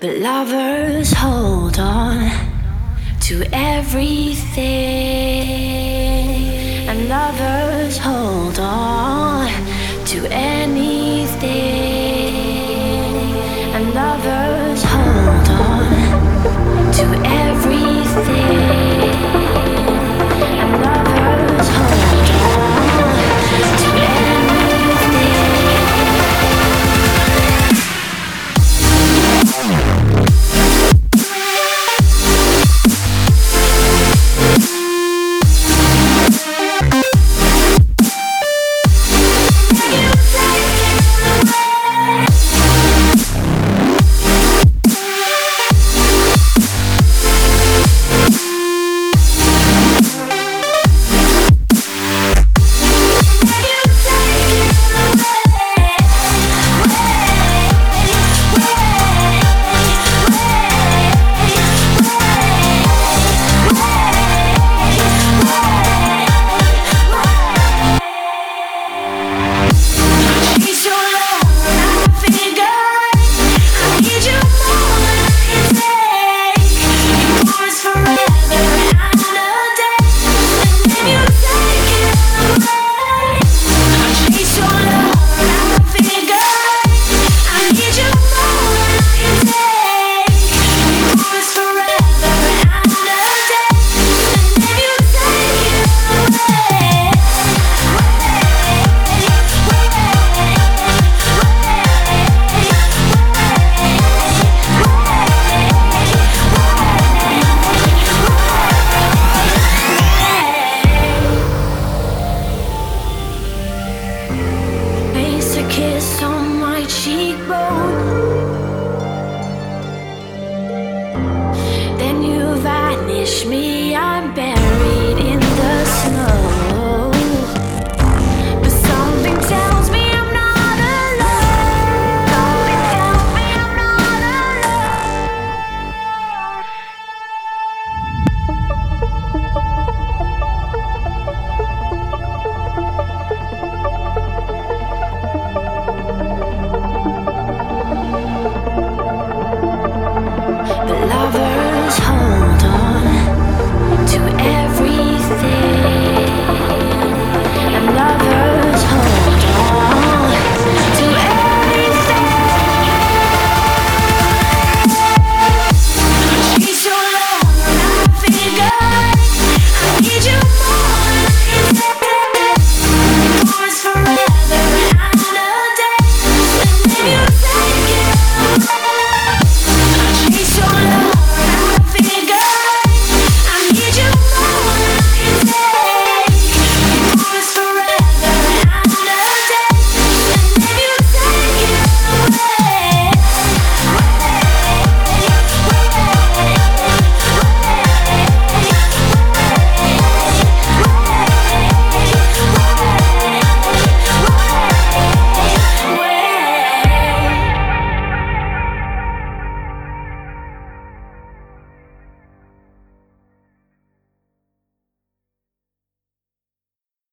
But lovers hold on to everything. And lovers hold on to anything. And lovers hold on to anything. wish me